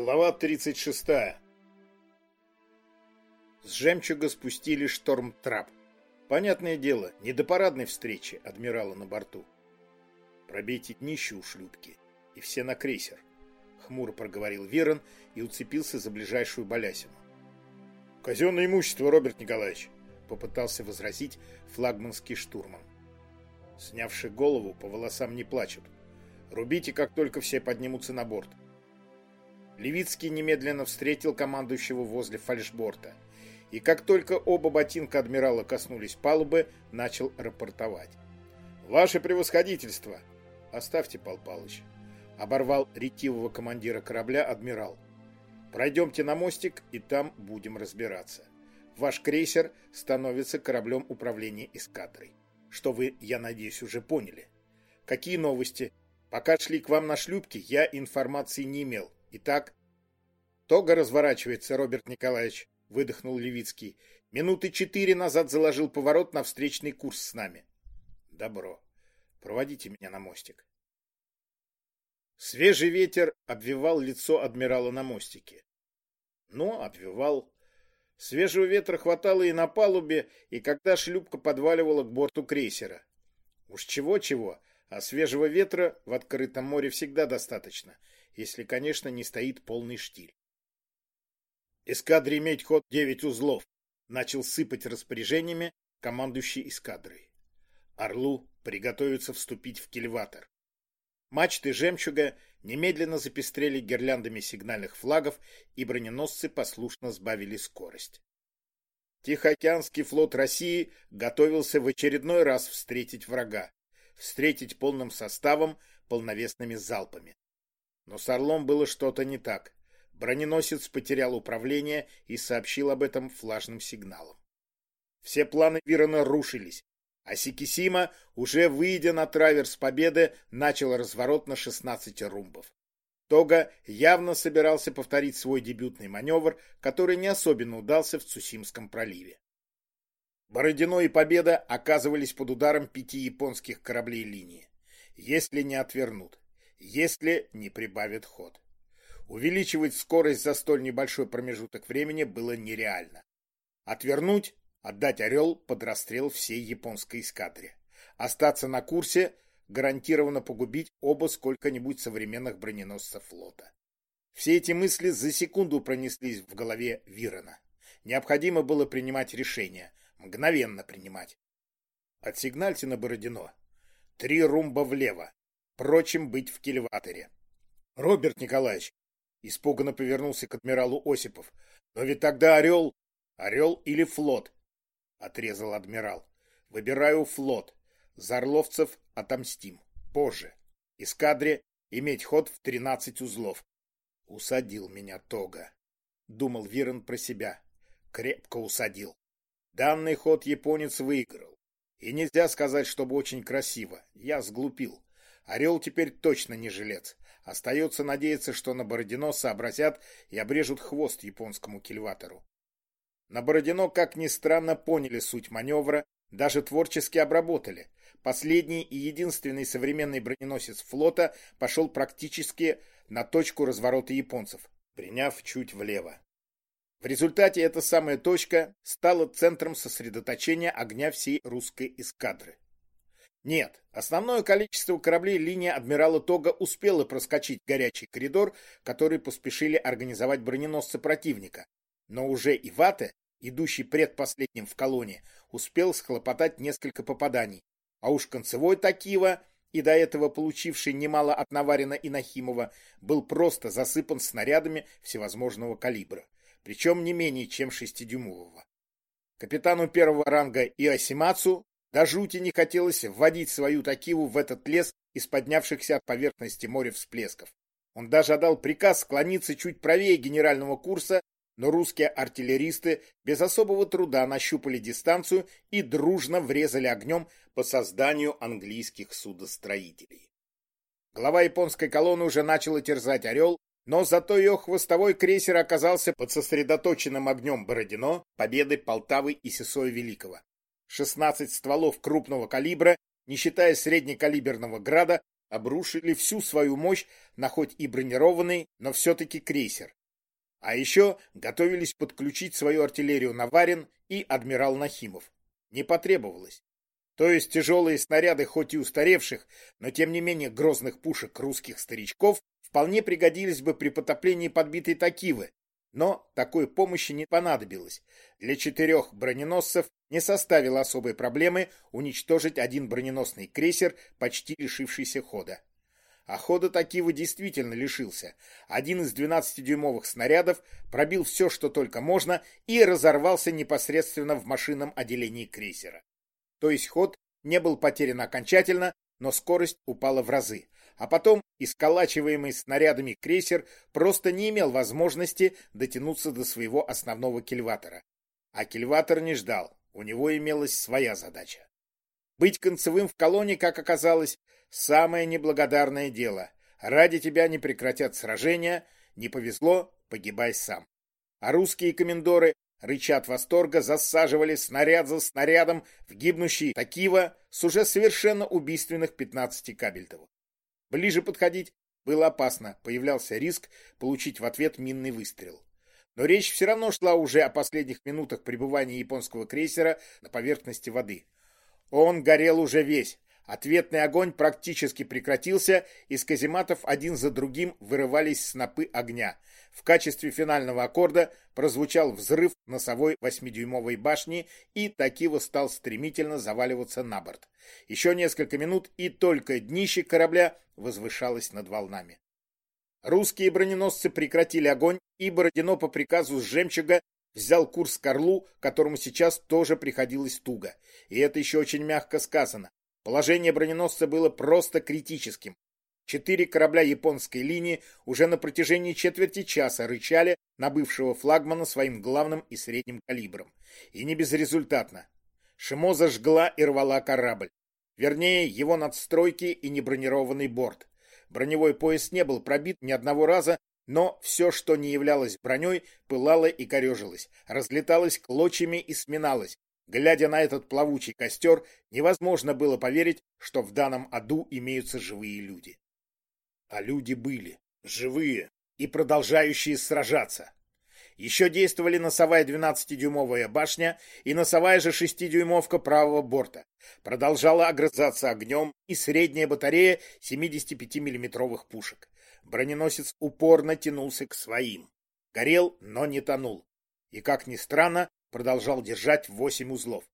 Глава 36. С жемчуга спустили шторм-трап. Понятное дело, не до парадной встречи адмирала на борту. Пробейте днище у шлюпки, и все на крейсер. Хмуро проговорил Верон и уцепился за ближайшую балясину. Казенное имущество, Роберт Николаевич, попытался возразить флагманский штурман. Снявший голову, по волосам не плачут. Рубите, как только все поднимутся на борт. Левицкий немедленно встретил командующего возле фальшборта. И как только оба ботинка адмирала коснулись палубы, начал рапортовать. «Ваше превосходительство!» «Оставьте, Пал Палыч!» Оборвал ретивого командира корабля адмирал. «Пройдемте на мостик, и там будем разбираться. Ваш крейсер становится кораблем управления эскадрой. Что вы, я надеюсь, уже поняли. Какие новости? Пока шли к вам на шлюпке, я информации не имел. Итак, тога разворачивается, Роберт Николаевич, выдохнул Левицкий. Минуты четыре назад заложил поворот на встречный курс с нами. Добро. Проводите меня на мостик. Свежий ветер обвивал лицо адмирала на мостике. Но обвивал. Свежего ветра хватало и на палубе, и когда шлюпка подваливала к борту крейсера. Уж чего-чего, а свежего ветра в открытом море всегда достаточно, если, конечно, не стоит полный штиль. Эскадре иметь ход девять узлов, начал сыпать распоряжениями командующий эскадрой. Орлу приготовиться вступить в кильватор. Мачты «Жемчуга» немедленно запестрели гирляндами сигнальных флагов, и броненосцы послушно сбавили скорость. Тихоокеанский флот России готовился в очередной раз встретить врага, встретить полным составом, полновесными залпами. Но с Орлом было что-то не так. Броненосец потерял управление и сообщил об этом флажным сигналом. Все планы Вирона рушились, а Сикисима, уже выйдя на траверс победы, начал разворот на 16 румбов. Тога явно собирался повторить свой дебютный маневр, который не особенно удался в Цусимском проливе. Бородино и Победа оказывались под ударом пяти японских кораблей линии. Если не отвернут если не прибавит ход. Увеличивать скорость за столь небольшой промежуток времени было нереально. Отвернуть, отдать «Орел» под расстрел всей японской эскадре. Остаться на курсе, гарантированно погубить оба сколько-нибудь современных броненосцев флота. Все эти мысли за секунду пронеслись в голове Вирона. Необходимо было принимать решение, мгновенно принимать. Отсигнальте на Бородино. Три румба влево, Впрочем, быть в кильваторе. Роберт Николаевич испуганно повернулся к адмиралу Осипов. Но ведь тогда Орел... Орел или флот? Отрезал адмирал. Выбираю флот. За орловцев отомстим. Позже. Эскадре иметь ход в тринадцать узлов. Усадил меня Тога. Думал Вирон про себя. Крепко усадил. Данный ход японец выиграл. И нельзя сказать, чтобы очень красиво. Я сглупил. Орел теперь точно не жилец. Остается надеяться, что на Бородино сообразят и обрежут хвост японскому кильватору. На Бородино, как ни странно, поняли суть маневра, даже творчески обработали. Последний и единственный современный броненосец флота пошел практически на точку разворота японцев, приняв чуть влево. В результате эта самая точка стала центром сосредоточения огня всей русской эскадры. Нет, основное количество кораблей линия адмирала Тога успела проскочить горячий коридор, который поспешили организовать броненосцы противника. Но уже Ивате, идущий предпоследним в колонне, успел схлопотать несколько попаданий. А уж концевой Такива, и до этого получивший немало от Наварина и Нахимова, был просто засыпан снарядами всевозможного калибра, причем не менее чем шестидюймового. Капитану первого ранга Иосимацу до жути не хотелось вводить свою Такиву в этот лес из поднявшихся от поверхности моря всплесков. Он даже отдал приказ склониться чуть правее генерального курса, но русские артиллеристы без особого труда нащупали дистанцию и дружно врезали огнем по созданию английских судостроителей. Глава японской колонны уже начала терзать «Орел», но зато ее хвостовой крейсер оказался под сосредоточенным огнем Бородино, Победы, Полтавы и Сесоя Великого. 16 стволов крупного калибра, не считая среднекалиберного града, обрушили всю свою мощь на хоть и бронированный, но все-таки крейсер. А еще готовились подключить свою артиллерию Наварин и адмирал Нахимов. Не потребовалось. То есть тяжелые снаряды, хоть и устаревших, но тем не менее грозных пушек русских старичков, вполне пригодились бы при потоплении подбитой Такивы, но такой помощи не понадобилось. Для четырех броненосцев не составило особой проблемы уничтожить один броненосный крейсер, почти лишившийся хода. А хода Такивы действительно лишился. Один из 12-дюймовых снарядов пробил все, что только можно, и разорвался непосредственно в машинном отделении крейсера. То есть ход не был потерян окончательно, но скорость упала в разы. А потом исколачиваемый снарядами крейсер просто не имел возможности дотянуться до своего основного кильватора. А кильватор не ждал, у него имелась своя задача. Быть концевым в колонне, как оказалось, самое неблагодарное дело. Ради тебя не прекратят сражения, не повезло, погибай сам. А русские комендоры, рыча от восторга, засаживали снаряд за снарядом в гибнущий Такива с уже совершенно убийственных 15 кабельтовых. Ближе подходить было опасно, появлялся риск получить в ответ минный выстрел. Но речь все равно шла уже о последних минутах пребывания японского крейсера на поверхности воды. Он горел уже весь. Ответный огонь практически прекратился, из казематов один за другим вырывались снопы огня. В качестве финального аккорда прозвучал взрыв носовой восьмидюймовой башни, и Такива стал стремительно заваливаться на борт. Еще несколько минут, и только днище корабля возвышалось над волнами. Русские броненосцы прекратили огонь, и Бородино по приказу с «Жемчуга» взял курс к Орлу, которому сейчас тоже приходилось туго. И это еще очень мягко сказано. Положение броненосца было просто критическим. Четыре корабля японской линии уже на протяжении четверти часа рычали на бывшего флагмана своим главным и средним калибром. И не безрезультатно. Шимоза жгла и рвала корабль. Вернее, его надстройки и небронированный борт. Броневой пояс не был пробит ни одного раза, но все, что не являлось броней, пылало и корежилось, разлеталось клочьями и сминалось. Глядя на этот плавучий костер, невозможно было поверить, что в данном аду имеются живые люди. А люди были, живые и продолжающие сражаться. Еще действовали носовая 12-дюймовая башня и носовая же 6-дюймовка правого борта. Продолжала огрызаться огнем и средняя батарея 75 миллиметровых пушек. Броненосец упорно тянулся к своим. Горел, но не тонул. И, как ни странно, продолжал держать 8 узлов.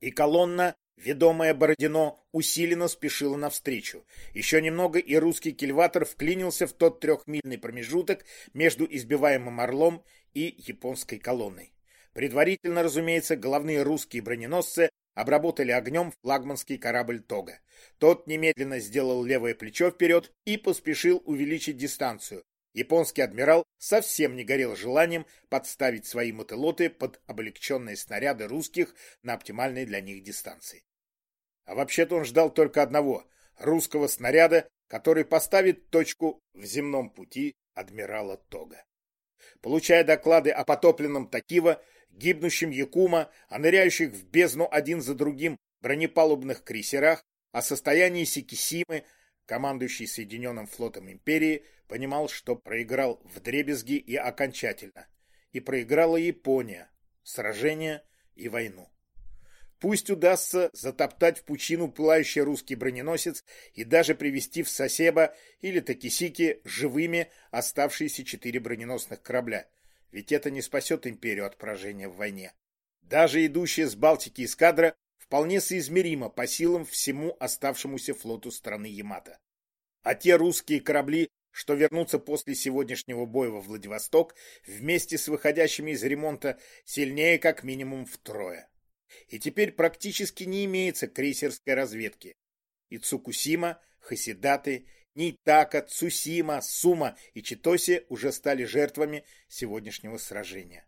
И колонна Ведомая Бородино усиленно спешила навстречу. Еще немного, и русский кильватор вклинился в тот трехмильный промежуток между избиваемым «Орлом» и японской колонной. Предварительно, разумеется, головные русские броненосцы обработали огнем флагманский корабль «Тога». Тот немедленно сделал левое плечо вперед и поспешил увеличить дистанцию, Японский адмирал совсем не горел желанием подставить свои мотылоты под облегченные снаряды русских на оптимальной для них дистанции. А вообще-то он ждал только одного — русского снаряда, который поставит точку в земном пути адмирала Тога. Получая доклады о потопленном Такива, гибнущем Якума, о ныряющих в бездну один за другим бронепалубных крейсерах, о состоянии Сикисимы, командующий Соединенным флотом империи, понимал, что проиграл в дребезги и окончательно. И проиграла Япония, сражение и войну. Пусть удастся затоптать в пучину пылающий русский броненосец и даже привести в Сосеба или Такисики живыми оставшиеся четыре броненосных корабля, ведь это не спасет империю от поражения в войне. Даже идущая с Балтики эскадра вполне соизмеримо по силам всему оставшемуся флоту страны Ямато. А те русские корабли, что вернутся после сегодняшнего боя во Владивосток вместе с выходящими из ремонта сильнее как минимум втрое. И теперь практически не имеется крейсерской разведки. И Цукусима, Хасидаты, Нитака, Цусима, Сума и Читоси уже стали жертвами сегодняшнего сражения.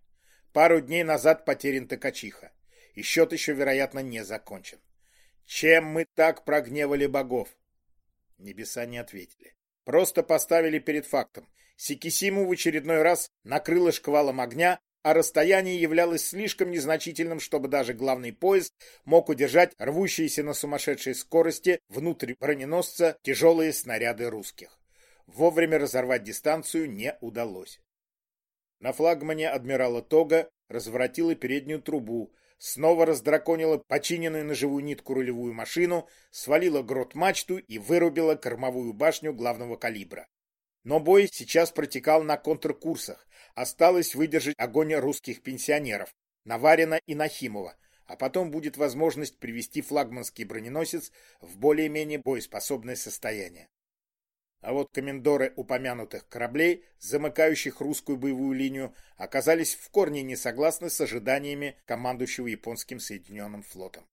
Пару дней назад потерян Токачиха, и счет еще, вероятно, не закончен. Чем мы так прогневали богов? Небеса не ответили. Просто поставили перед фактом. Сикисиму в очередной раз накрыло шквалом огня, а расстояние являлось слишком незначительным, чтобы даже главный поезд мог удержать рвущиеся на сумасшедшей скорости внутрь броненосца тяжелые снаряды русских. Вовремя разорвать дистанцию не удалось. На флагмане адмирала Тога разворотила переднюю трубу, снова раздраконила починенную на живую нитку рулевую машину, свалила грот-мачту и вырубила кормовую башню главного калибра. Но бой сейчас протекал на контркурсах. Осталось выдержать огонь русских пенсионеров, Наварина и Нахимова, а потом будет возможность привести флагманский броненосец в более-менее боеспособное состояние. А вот комендоры упомянутых кораблей, замыкающих русскую боевую линию, оказались в корне не согласны с ожиданиями командующего японским Соединенным флотом.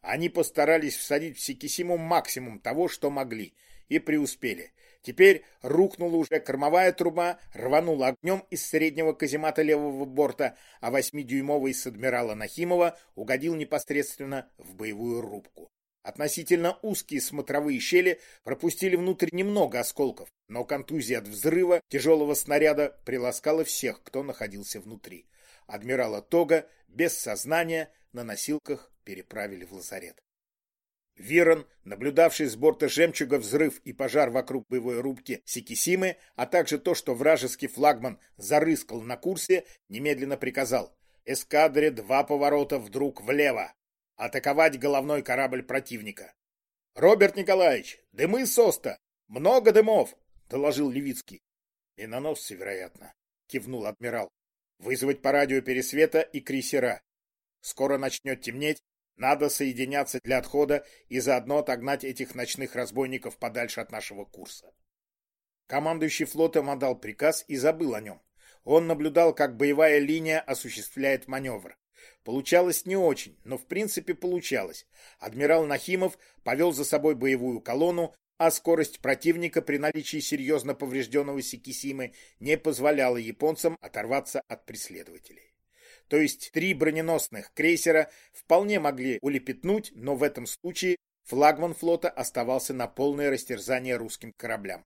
Они постарались всадить в Сикисиму максимум того, что могли, и преуспели. Теперь рухнула уже кормовая труба, рванула огнем из среднего каземата левого борта, а восьмидюймовый с адмирала Нахимова угодил непосредственно в боевую рубку. Относительно узкие смотровые щели пропустили внутрь немного осколков, но контузия от взрыва тяжелого снаряда приласкала всех, кто находился внутри. Адмирала Тога без сознания на носилках переправили в лазарет. Вирон, наблюдавший с борта «Жемчуга» взрыв и пожар вокруг боевой рубки Сикисимы, а также то, что вражеский флагман зарыскал на курсе, немедленно приказал «Эскадре два поворота вдруг влево! Атаковать головной корабль противника. — Роберт Николаевич, дымы соста! Много дымов! — доложил Левицкий. — Миноносцы, вероятно, — кивнул адмирал. — Вызвать по радио пересвета и крейсера. Скоро начнет темнеть, надо соединяться для отхода и заодно отогнать этих ночных разбойников подальше от нашего курса. Командующий флотом отдал приказ и забыл о нем. Он наблюдал, как боевая линия осуществляет маневр. Получалось не очень, но в принципе получалось. Адмирал Нахимов повел за собой боевую колонну, а скорость противника при наличии серьезно поврежденного Сикисимы не позволяла японцам оторваться от преследователей. То есть три броненосных крейсера вполне могли улепетнуть, но в этом случае флагман флота оставался на полное растерзание русским кораблям.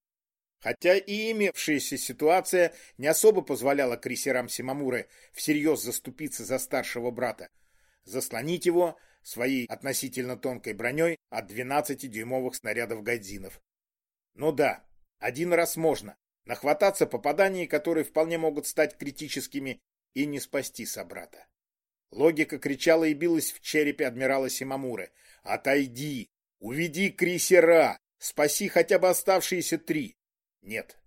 Хотя и имевшаяся ситуация не особо позволяла крейсерам Симамуры всерьез заступиться за старшего брата, заслонить его своей относительно тонкой броней от 12-дюймовых снарядов гайдзинов. Ну да, один раз можно, нахвататься попаданий, которые вполне могут стать критическими, и не спасти собрата. Логика кричала и билась в черепе адмирала Симамуры. «Отойди! Уведи крейсера! Спаси хотя бы оставшиеся три!» Нет.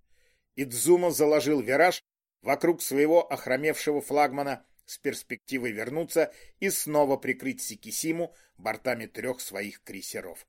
Идзума заложил вираж вокруг своего охромевшего флагмана с перспективой вернуться и снова прикрыть Сикисиму бортами трех своих крейсеров.